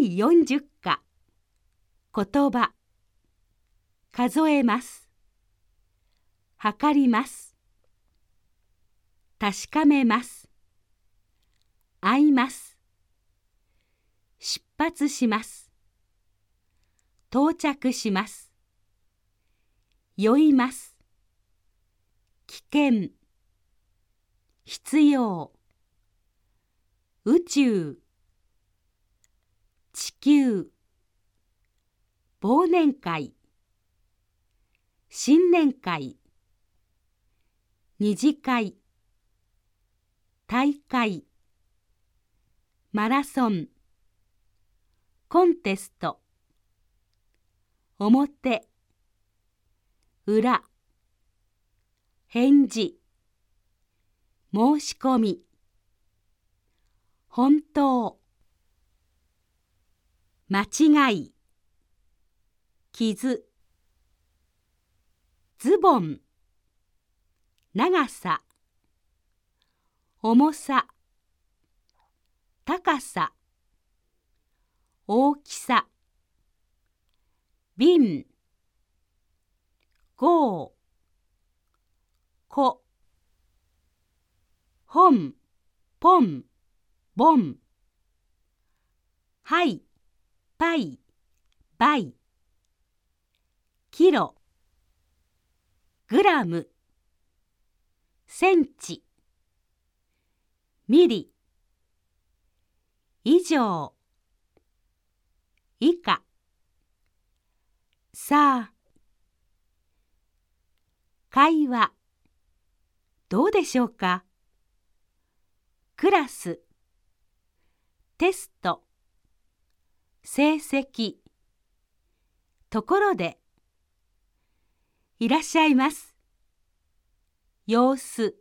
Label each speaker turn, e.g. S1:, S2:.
S1: 第40課。言葉。数えます。測ります。確かめます。会います。出発します。到着します。酔います。危険。必要。宇宙。地球忘年会新年会二次会大会マラソンコンテスト表裏返事申し込み本当。間違い。傷。ズボン。長さ。重さ。高さ。大きさ。瓶。号。子。本。ポン。ボン。はい。パイバイキログラム。センチ。ミリ。以上。以下。さあ。会話。どうでしょうか？クラス。テスト。成績。ところでいらっしゃいます。様子。